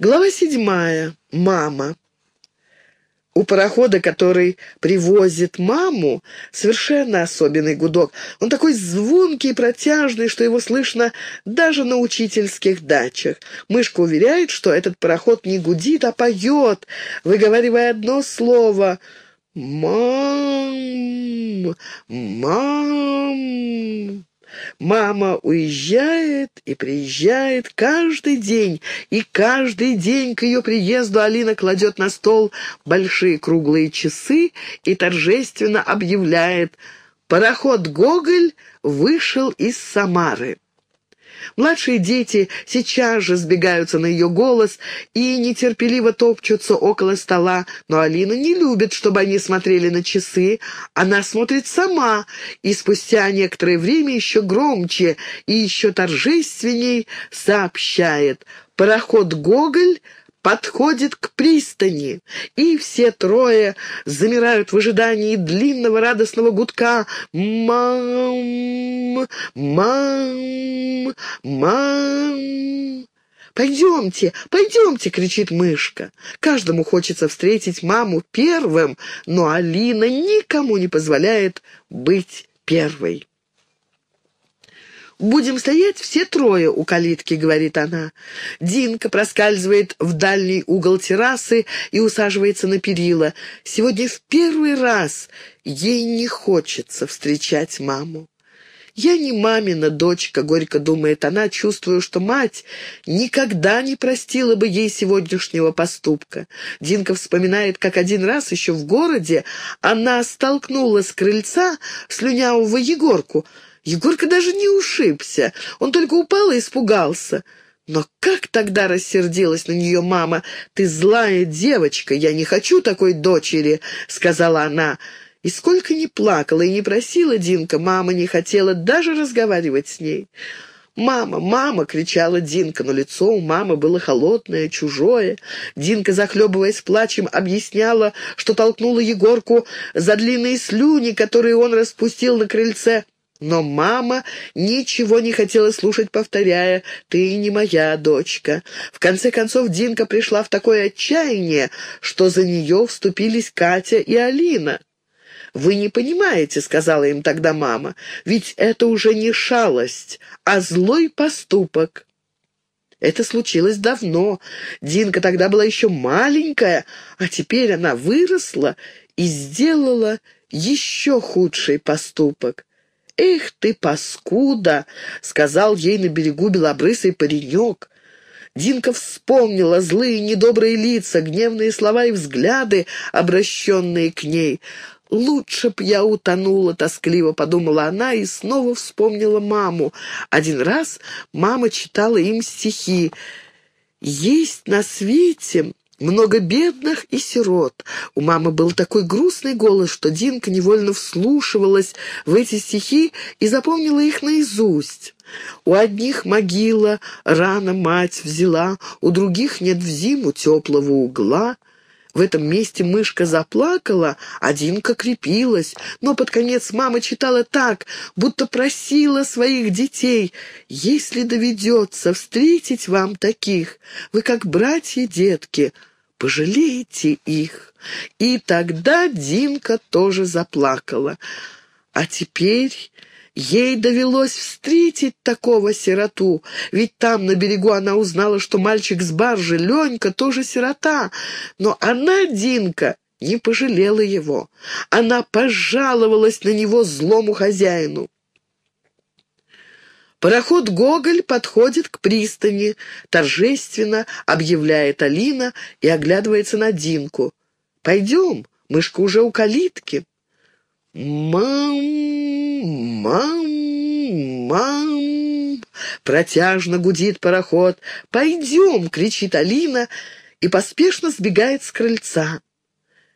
Глава седьмая. Мама. У парохода, который привозит маму, совершенно особенный гудок. Он такой звонкий и протяжный, что его слышно даже на учительских дачах. Мышка уверяет, что этот пароход не гудит, а поет, выговаривая одно слово «Мам! Мам!» Мама уезжает и приезжает каждый день, и каждый день к ее приезду Алина кладет на стол большие круглые часы и торжественно объявляет «Пароход Гоголь вышел из Самары». Младшие дети сейчас же сбегаются на ее голос и нетерпеливо топчутся около стола, но Алина не любит, чтобы они смотрели на часы. Она смотрит сама, и спустя некоторое время еще громче и еще торжественней сообщает «Пароход Гоголь подходит к пристани, и все трое замирают в ожидании длинного радостного гудка «Мам! Мам! Мам!» «Пойдемте, пойдемте!» — кричит мышка. Каждому хочется встретить маму первым, но Алина никому не позволяет быть первой. «Будем стоять все трое у калитки», — говорит она. Динка проскальзывает в дальний угол террасы и усаживается на перила. Сегодня в первый раз ей не хочется встречать маму. «Я не мамина дочка», — горько думает она, чувствую, что мать никогда не простила бы ей сегодняшнего поступка. Динка вспоминает, как один раз еще в городе она столкнула с крыльца слюнявого Егорку — Егорка даже не ушибся, он только упал и испугался. Но как тогда рассердилась на нее мама. «Ты злая девочка, я не хочу такой дочери», — сказала она. И сколько ни плакала и не просила Динка, мама не хотела даже разговаривать с ней. «Мама, мама!» — кричала Динка, но лицо у мамы было холодное, чужое. Динка, захлебываясь плачем, объясняла, что толкнула Егорку за длинные слюни, которые он распустил на крыльце. Но мама ничего не хотела слушать, повторяя «ты не моя дочка». В конце концов Динка пришла в такое отчаяние, что за нее вступились Катя и Алина. «Вы не понимаете», — сказала им тогда мама, — «ведь это уже не шалость, а злой поступок». Это случилось давно. Динка тогда была еще маленькая, а теперь она выросла и сделала еще худший поступок. «Эх ты, паскуда!» — сказал ей на берегу белобрысый паренек. Динка вспомнила злые недобрые лица, гневные слова и взгляды, обращенные к ней. «Лучше б я утонула», — тоскливо подумала она и снова вспомнила маму. Один раз мама читала им стихи. «Есть на свете много бедных и сирот. У мамы был такой грустный голос, что Динка невольно вслушивалась в эти стихи и запомнила их наизусть. У одних могила рано мать взяла, у других нет в зиму теплого угла. В этом месте мышка заплакала, а Динка крепилась, но под конец мама читала так, будто просила своих детей, «Если доведется встретить вам таких, вы как братья-детки, пожалеете их». И тогда Динка тоже заплакала. А теперь ей довелось встретить такого сироту, ведь там на берегу она узнала, что мальчик с баржи, Ленька, тоже сирота. Но она, Динка, не пожалела его. Она пожаловалась на него злому хозяину. Пароход «Гоголь» подходит к пристани, торжественно объявляет Алина и оглядывается на Динку. «Пойдем, мышка уже у калитки». «Мам, мам, мам!» Протяжно гудит пароход. «Пойдем!» — кричит Алина и поспешно сбегает с крыльца.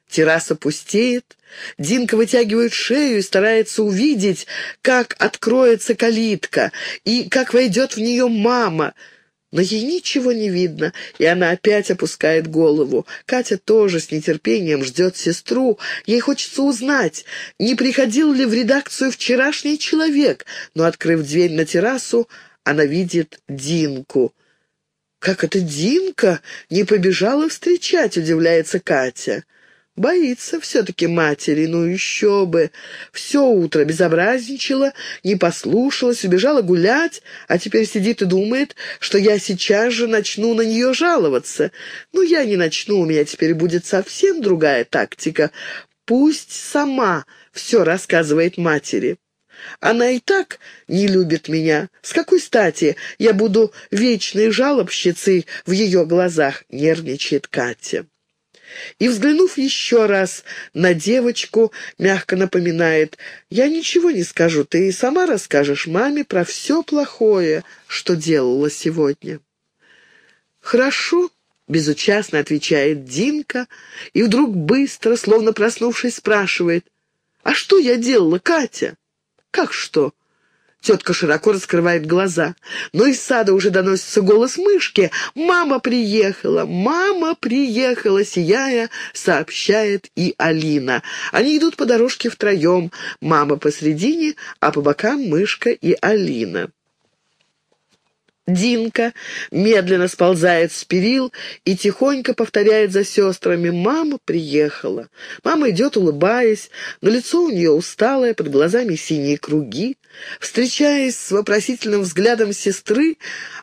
Терраса пустеет. Динка вытягивает шею и старается увидеть, как откроется калитка и как войдет в нее мама. Но ей ничего не видно, и она опять опускает голову. Катя тоже с нетерпением ждет сестру. Ей хочется узнать, не приходил ли в редакцию вчерашний человек, но, открыв дверь на террасу, она видит Динку. «Как это Динка не побежала встречать?» — удивляется Катя. Боится все-таки матери, ну еще бы. Все утро безобразничала, не послушалась, убежала гулять, а теперь сидит и думает, что я сейчас же начну на нее жаловаться. Ну, я не начну, у меня теперь будет совсем другая тактика. Пусть сама все рассказывает матери. Она и так не любит меня. С какой стати я буду вечной жалобщицей в ее глазах, нервничает Катя. И, взглянув еще раз на девочку, мягко напоминает, «Я ничего не скажу, ты и сама расскажешь маме про все плохое, что делала сегодня». «Хорошо», — безучастно отвечает Динка, и вдруг быстро, словно проснувшись, спрашивает, «А что я делала, Катя?» «Как что?» Тетка широко раскрывает глаза. Но из сада уже доносится голос мышки. «Мама приехала! Мама приехала!» Сияя, сообщает и Алина. Они идут по дорожке втроем. Мама посредине, а по бокам мышка и Алина. Динка медленно сползает с перил и тихонько повторяет за сестрами «Мама приехала». Мама идет, улыбаясь, но лицо у нее усталое, под глазами синие круги. Встречаясь с вопросительным взглядом сестры,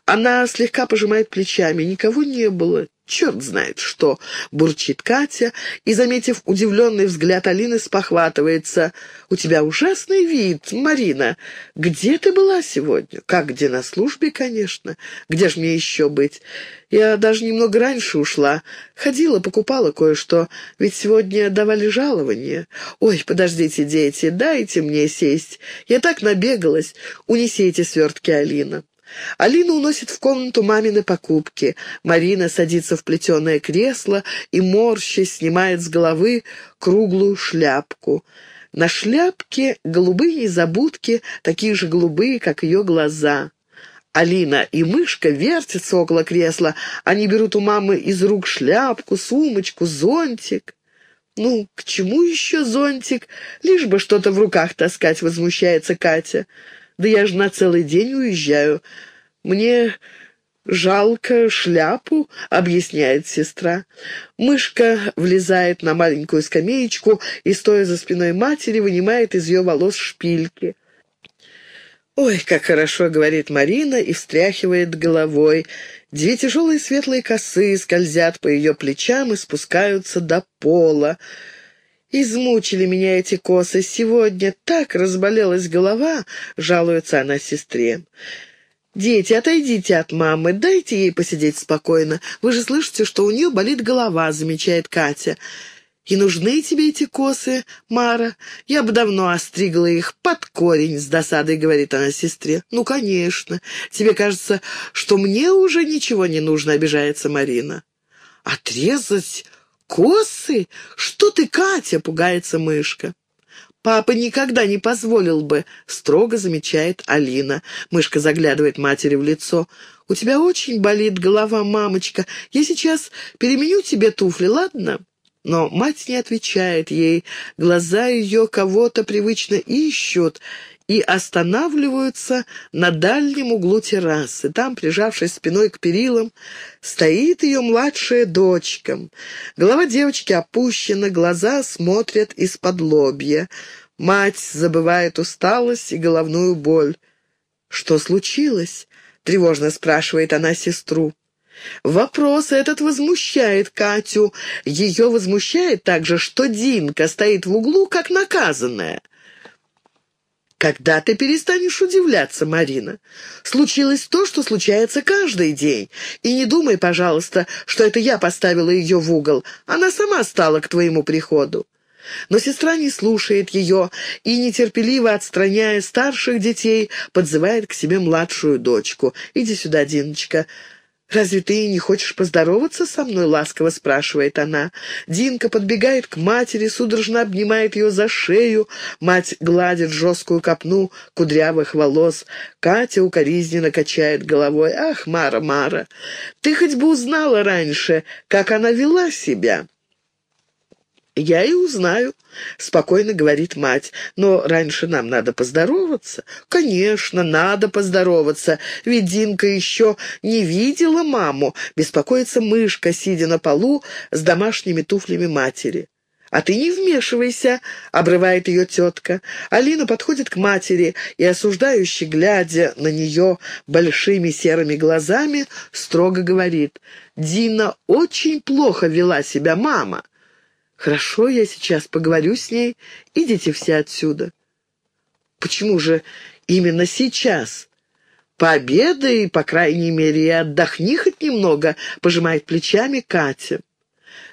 она слегка пожимает плечами. Никого не было, черт знает что!» — бурчит Катя и, заметив удивленный взгляд Алины, спохватывается. «У тебя ужасный вид, Марина. Где ты была сегодня?» «Как где? На службе, конечно. Где же мне еще быть? Я даже немного раньше ушла. Ходила, покупала кое-что, ведь сегодня давали жалование. Ой, подождите, дети, дайте мне сесть. Я так набегалась. Унеси эти свертки, Алина». Алина уносит в комнату мамины покупки. Марина садится в плетеное кресло и, морщись, снимает с головы круглую шляпку. На шляпке голубые забудки, такие же голубые, как ее глаза. Алина и мышка вертятся около кресла. Они берут у мамы из рук шляпку, сумочку, зонтик. «Ну, к чему еще зонтик? Лишь бы что-то в руках таскать», — возмущается Катя. «Да я же на целый день уезжаю. Мне жалко шляпу», — объясняет сестра. Мышка влезает на маленькую скамеечку и, стоя за спиной матери, вынимает из ее волос шпильки. «Ой, как хорошо!» — говорит Марина и встряхивает головой. Две тяжелые светлые косы скользят по ее плечам и спускаются до пола. «Измучили меня эти косы. Сегодня так разболелась голова», — жалуется она сестре. «Дети, отойдите от мамы, дайте ей посидеть спокойно. Вы же слышите, что у нее болит голова», — замечает Катя. «И нужны тебе эти косы, Мара? Я бы давно остригла их под корень», — с досадой говорит она сестре. «Ну, конечно. Тебе кажется, что мне уже ничего не нужно», — обижается Марина. «Отрезать косы? Что ты, Катя?» — пугается мышка. «Папа никогда не позволил бы», — строго замечает Алина. Мышка заглядывает матери в лицо. «У тебя очень болит голова, мамочка. Я сейчас переменю тебе туфли, ладно?» Но мать не отвечает ей. Глаза ее кого-то привычно ищут, и останавливаются на дальнем углу террасы. Там, прижавшись спиной к перилам, стоит ее младшая дочка. Голова девочки опущена, глаза смотрят из-под лобья. Мать забывает усталость и головную боль. «Что случилось?» — тревожно спрашивает она сестру. Вопрос этот возмущает Катю. Ее возмущает также, что Динка стоит в углу, как наказанная. Когда ты перестанешь удивляться, Марина? Случилось то, что случается каждый день. И не думай, пожалуйста, что это я поставила ее в угол. Она сама стала к твоему приходу. Но сестра не слушает ее и, нетерпеливо отстраняя старших детей, подзывает к себе младшую дочку. «Иди сюда, Диночка. «Разве ты не хочешь поздороваться со мной?» — ласково спрашивает она. Динка подбегает к матери, судорожно обнимает ее за шею. Мать гладит жесткую копну кудрявых волос. Катя укоризненно качает головой. «Ах, Мара, Мара, ты хоть бы узнала раньше, как она вела себя!» «Я и узнаю», — спокойно говорит мать. «Но раньше нам надо поздороваться». «Конечно, надо поздороваться, ведь Динка еще не видела маму», — беспокоится мышка, сидя на полу с домашними туфлями матери. «А ты не вмешивайся», — обрывает ее тетка. Алина подходит к матери и, осуждающе глядя на нее большими серыми глазами, строго говорит. «Дина очень плохо вела себя, мама». «Хорошо, я сейчас поговорю с ней. Идите все отсюда». «Почему же именно сейчас?» «Пообедай, по крайней мере, и отдохни хоть немного», — пожимает плечами Катя.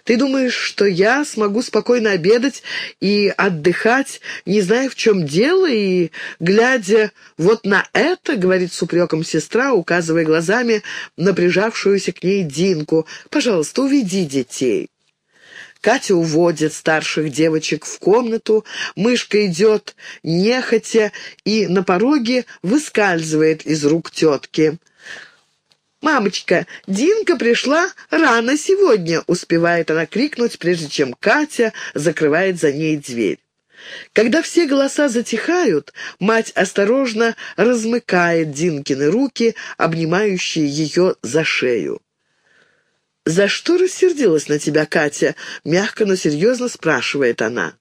Ты думаешь, что я смогу спокойно обедать и отдыхать, не зная, в чем дело, и, глядя вот на это, — говорит с упреком сестра, указывая глазами на прижавшуюся к ней Динку, — пожалуйста, уведи детей. Катя уводит старших девочек в комнату, мышка идет нехотя и на пороге выскальзывает из рук тетки. «Мамочка, Динка пришла рано сегодня!» — успевает она крикнуть, прежде чем Катя закрывает за ней дверь. Когда все голоса затихают, мать осторожно размыкает Динкины руки, обнимающие ее за шею. «За что рассердилась на тебя Катя?» — мягко, но серьезно спрашивает она.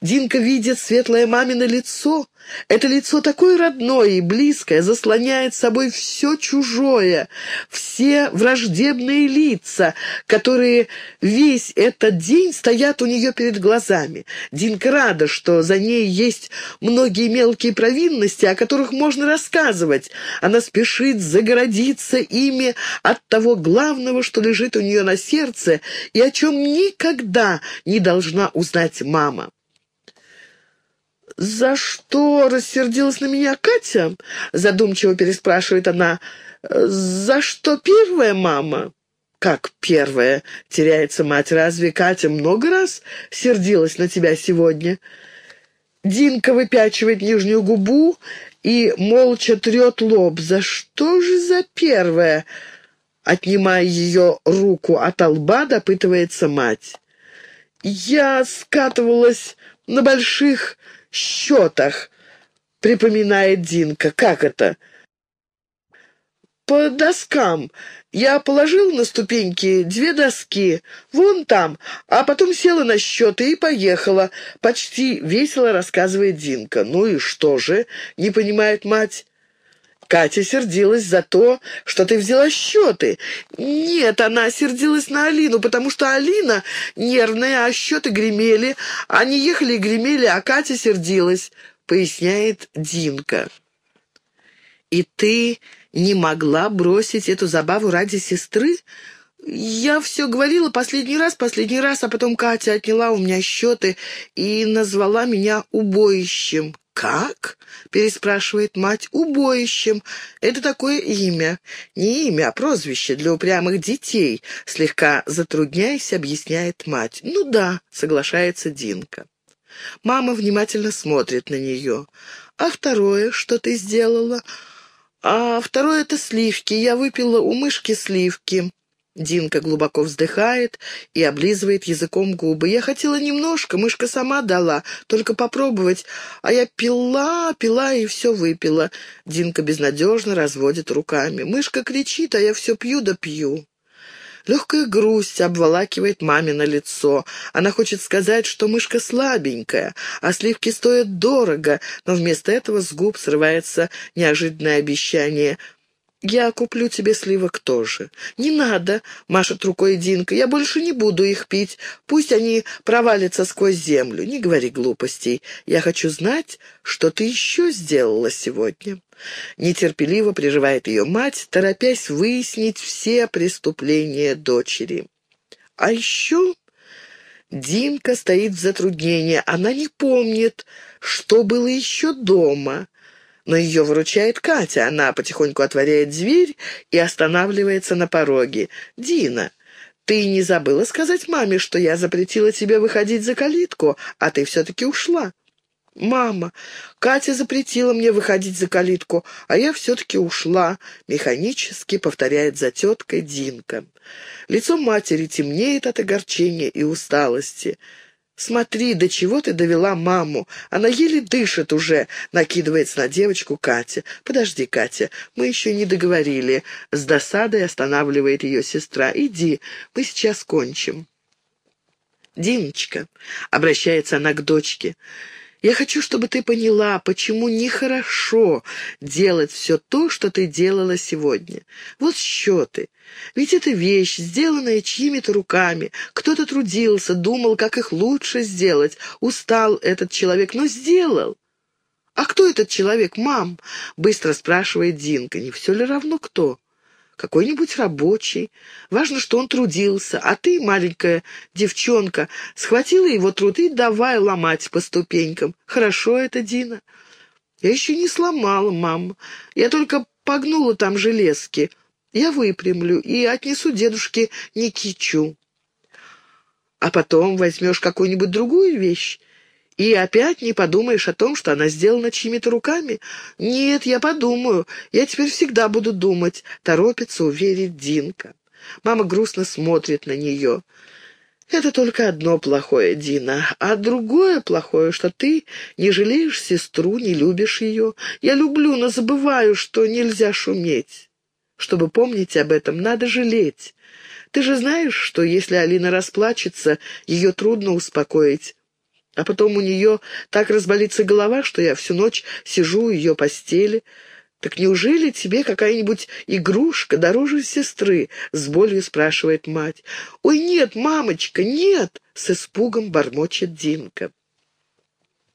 Динка видит светлое мамино лицо. Это лицо такое родное и близкое, заслоняет собой все чужое, все враждебные лица, которые весь этот день стоят у нее перед глазами. Динка рада, что за ней есть многие мелкие провинности, о которых можно рассказывать. Она спешит загородиться ими от того главного, что лежит у нее на сердце и о чем никогда не должна узнать мама. «За что рассердилась на меня Катя?» — задумчиво переспрашивает она. «За что первая мама?» «Как первая?» — теряется мать. «Разве Катя много раз сердилась на тебя сегодня?» Динка выпячивает нижнюю губу и молча трет лоб. «За что же за первая?» Отнимая ее руку от лба, допытывается мать. «Я скатывалась на больших счетах», — припоминает Динка. «Как это?» «По доскам. Я положил на ступеньки две доски, вон там, а потом села на счеты и поехала», — почти весело рассказывает Динка. «Ну и что же?» — не понимает мать. Катя сердилась за то, что ты взяла счеты. Нет, она сердилась на Алину, потому что Алина нервная, а счеты гремели. Они ехали и гремели, а Катя сердилась, поясняет Динка. И ты не могла бросить эту забаву ради сестры? Я все говорила последний раз, последний раз, а потом Катя отняла у меня счеты и назвала меня убоищем. «Как?» — переспрашивает мать. «Убоищем. Это такое имя. Не имя, а прозвище для упрямых детей», — слегка затрудняясь, объясняет мать. «Ну да», — соглашается Динка. Мама внимательно смотрит на нее. «А второе, что ты сделала?» «А второе — это сливки. Я выпила у мышки сливки». Динка глубоко вздыхает и облизывает языком губы. «Я хотела немножко, мышка сама дала, только попробовать, а я пила, пила и все выпила». Динка безнадежно разводит руками. «Мышка кричит, а я все пью да пью». Легкая грусть обволакивает мамино лицо. Она хочет сказать, что мышка слабенькая, а сливки стоят дорого, но вместо этого с губ срывается неожиданное обещание — «Я куплю тебе сливок тоже». «Не надо», — машет рукой Динка, — «я больше не буду их пить. Пусть они провалятся сквозь землю. Не говори глупостей. Я хочу знать, что ты еще сделала сегодня». Нетерпеливо приживает ее мать, торопясь выяснить все преступления дочери. «А еще...» Динка стоит в затруднении. Она не помнит, что было еще дома но ее выручает Катя. Она потихоньку отворяет дверь и останавливается на пороге. «Дина, ты не забыла сказать маме, что я запретила тебе выходить за калитку, а ты все-таки ушла?» «Мама, Катя запретила мне выходить за калитку, а я все-таки ушла», — механически повторяет за теткой Динка. Лицо матери темнеет от огорчения и усталости. «Смотри, до чего ты довела маму. Она еле дышит уже», — накидывается на девочку Катя. «Подожди, Катя, мы еще не договорили». С досадой останавливает ее сестра. «Иди, мы сейчас кончим». «Диночка», — обращается она к дочке, — я хочу, чтобы ты поняла, почему нехорошо делать все то, что ты делала сегодня. Вот счеты. Ведь это вещь, сделанная чьими-то руками. Кто-то трудился, думал, как их лучше сделать. Устал этот человек, но сделал. «А кто этот человек, мам?» — быстро спрашивает Динка. «Не все ли равно кто?» Какой-нибудь рабочий. Важно, что он трудился, а ты, маленькая девчонка, схватила его труд и давай ломать по ступенькам. Хорошо это, Дина. Я еще не сломала, мам. Я только погнула там железки. Я выпрямлю и отнесу дедушке Никичу. А потом возьмешь какую-нибудь другую вещь и опять не подумаешь о том, что она сделана чьими-то руками? Нет, я подумаю. Я теперь всегда буду думать. Торопится уверить Динка. Мама грустно смотрит на нее. Это только одно плохое, Дина. А другое плохое, что ты не жалеешь сестру, не любишь ее. Я люблю, но забываю, что нельзя шуметь. Чтобы помнить об этом, надо жалеть. Ты же знаешь, что если Алина расплачется, ее трудно успокоить. А потом у нее так разболится голова, что я всю ночь сижу у ее постели. Так неужели тебе какая-нибудь игрушка дороже сестры?» — с болью спрашивает мать. «Ой, нет, мамочка, нет!» — с испугом бормочет Динка.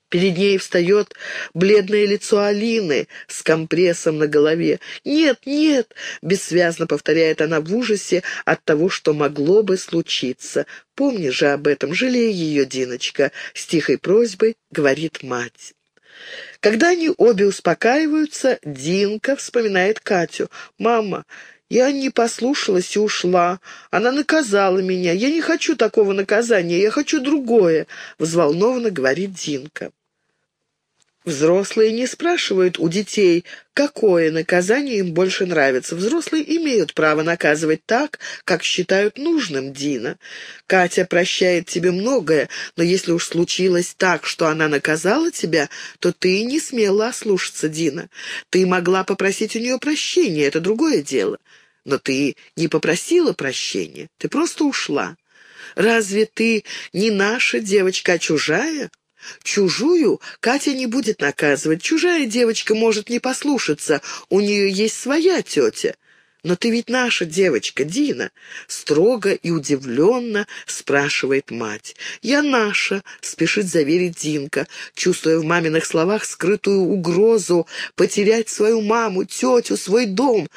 Перед ней встает бледное лицо Алины с компрессом на голове. «Нет, нет!» — бессвязно повторяет она в ужасе от того, что могло бы случиться. «Помни же об этом, жалей ее, Диночка!» — с тихой просьбой говорит мать. Когда они обе успокаиваются, Динка вспоминает Катю. «Мама, я не послушалась и ушла. Она наказала меня. Я не хочу такого наказания, я хочу другое», — взволнованно говорит Динка. Взрослые не спрашивают у детей, какое наказание им больше нравится. Взрослые имеют право наказывать так, как считают нужным, Дина. Катя прощает тебе многое, но если уж случилось так, что она наказала тебя, то ты не смела ослушаться, Дина. Ты могла попросить у нее прощения, это другое дело. Но ты не попросила прощения, ты просто ушла. Разве ты не наша девочка, а чужая? Чужую Катя не будет наказывать. Чужая девочка может не послушаться, у нее есть своя тетя. «Но ты ведь наша девочка, Дина!» — строго и удивленно спрашивает мать. «Я наша!» — спешит заверить Динка, чувствуя в маминых словах скрытую угрозу потерять свою маму, тетю, свой дом.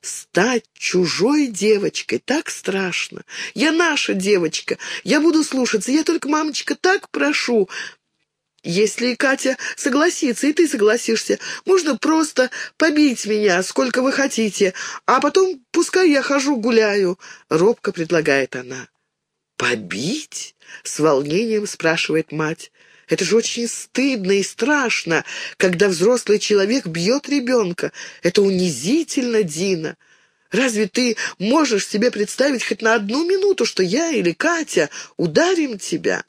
Стать чужой девочкой так страшно. Я наша девочка, я буду слушаться, я только, мамочка, так прошу. Если Катя согласится, и ты согласишься, можно просто побить меня, сколько вы хотите, а потом пускай я хожу гуляю», — робко предлагает она. «Побить?» — с волнением спрашивает мать. «Это же очень стыдно и страшно, когда взрослый человек бьет ребенка. Это унизительно, Дина. Разве ты можешь себе представить хоть на одну минуту, что я или Катя ударим тебя?»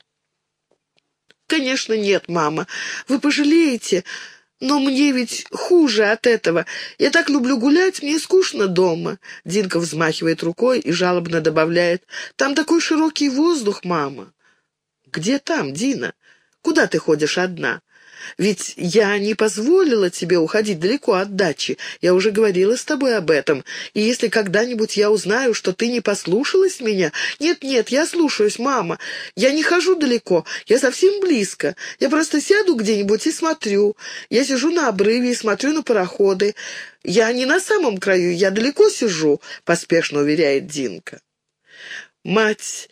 «Конечно нет, мама. Вы пожалеете, но мне ведь хуже от этого. Я так люблю гулять, мне скучно дома». Динка взмахивает рукой и жалобно добавляет, «Там такой широкий воздух, мама». «Где там, Дина? Куда ты ходишь одна?» Ведь я не позволила тебе уходить далеко от дачи. Я уже говорила с тобой об этом. И если когда-нибудь я узнаю, что ты не послушалась меня... Нет-нет, я слушаюсь, мама. Я не хожу далеко, я совсем близко. Я просто сяду где-нибудь и смотрю. Я сижу на обрыве и смотрю на пароходы. Я не на самом краю, я далеко сижу, — поспешно уверяет Динка. Мать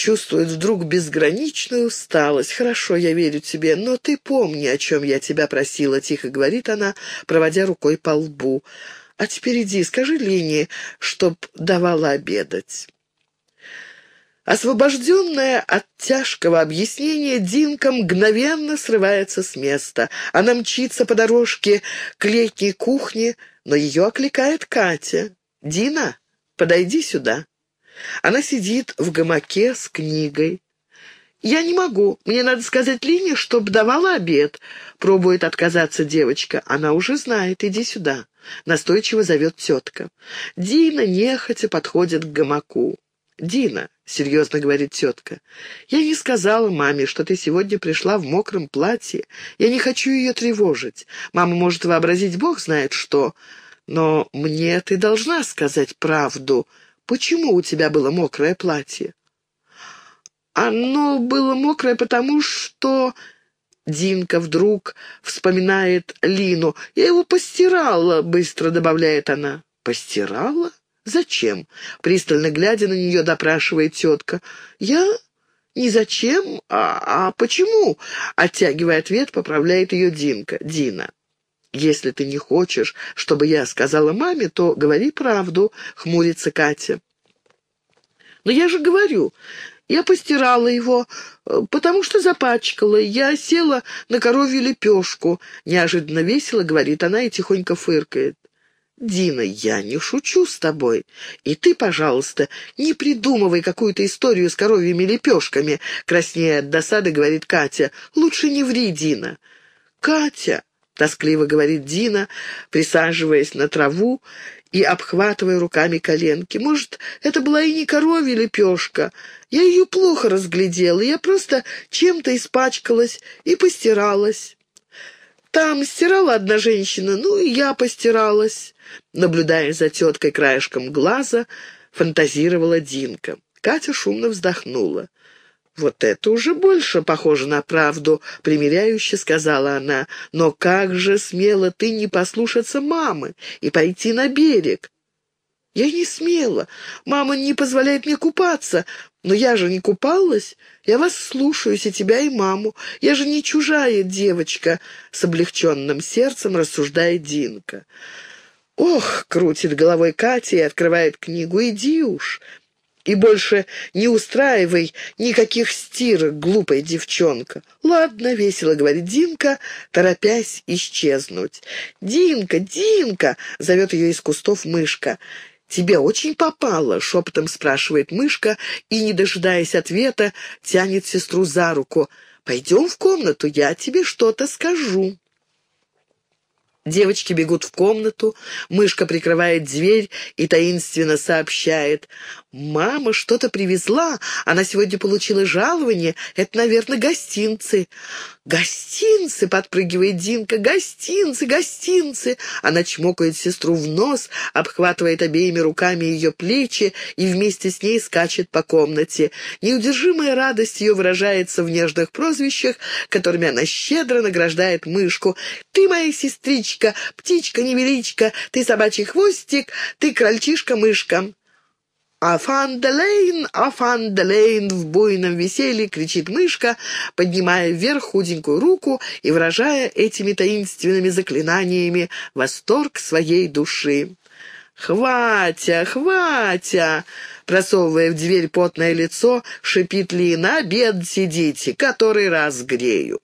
чувствует вдруг безграничную усталость. «Хорошо, я верю тебе, но ты помни, о чем я тебя просила», — тихо говорит она, проводя рукой по лбу. «А теперь иди, скажи Лине, чтоб давала обедать». Освобожденная от тяжкого объяснения, Динка мгновенно срывается с места. Она мчится по дорожке к летней кухне, но ее окликает Катя. «Дина, подойди сюда». Она сидит в гамаке с книгой. «Я не могу. Мне надо сказать Лине, чтоб давала обед». Пробует отказаться девочка. Она уже знает. «Иди сюда». Настойчиво зовет тетка. Дина нехотя подходит к гамаку. «Дина», — серьезно говорит тетка, — «я не сказала маме, что ты сегодня пришла в мокром платье. Я не хочу ее тревожить. Мама может вообразить, бог знает что. Но мне ты должна сказать правду. Почему у тебя было мокрое платье?» «Оно было мокрое, потому что...» Динка вдруг вспоминает Лину. «Я его постирала», — быстро добавляет она. «Постирала?» «Зачем?» — пристально глядя на нее, допрашивает тетка. «Я? Не зачем, а, а почему?» — оттягивая ответ, поправляет ее Динка. «Дина, если ты не хочешь, чтобы я сказала маме, то говори правду», — хмурится Катя. «Но я же говорю, я постирала его, потому что запачкала. Я села на коровью лепешку», — неожиданно весело говорит она и тихонько фыркает. «Дина, я не шучу с тобой. И ты, пожалуйста, не придумывай какую-то историю с коровьими лепешками», — краснея от досады, говорит Катя. «Лучше не ври, Дина». «Катя», — тоскливо говорит Дина, присаживаясь на траву и обхватывая руками коленки. «Может, это была и не коровья лепешка. Я ее плохо разглядела, я просто чем-то испачкалась и постиралась». Там стирала одна женщина, ну и я постиралась. Наблюдая за теткой краешком глаза, фантазировала Динка. Катя шумно вздохнула. «Вот это уже больше похоже на правду», — примиряюще сказала она. «Но как же смело ты не послушаться мамы и пойти на берег?» «Я не смела. Мама не позволяет мне купаться. Но я же не купалась. Я вас слушаюсь, и тебя, и маму. Я же не чужая девочка», — с облегченным сердцем рассуждает Динка. «Ох!» — крутит головой Катя и открывает книгу. «Иди уж!» И больше не устраивай никаких стирок, глупая девчонка. Ладно, весело говорит Динка, торопясь исчезнуть. Динка, Динка, зовет ее из кустов мышка. «Тебе очень попало?» — шепотом спрашивает мышка и, не дожидаясь ответа, тянет сестру за руку. «Пойдем в комнату, я тебе что-то скажу». Девочки бегут в комнату, мышка прикрывает дверь и таинственно сообщает. «Мама что-то привезла, она сегодня получила жалование, это, наверное, гостинцы». «Гостинцы!» — подпрыгивает Динка. «Гостинцы! Гостинцы!» Она чмокает сестру в нос, обхватывает обеими руками ее плечи и вместе с ней скачет по комнате. Неудержимая радость ее выражается в нежных прозвищах, которыми она щедро награждает мышку. «Ты моя сестричка, птичка-невеличка, ты собачий хвостик, ты крольчишка-мышка». «Афанделейн, Афанделейн!» в буйном веселье кричит мышка, поднимая вверх худенькую руку и выражая этими таинственными заклинаниями восторг своей души. «Хватя, хватя!» Просовывая в дверь потное лицо, шипит Лина, «Обед сидите, который раз грею».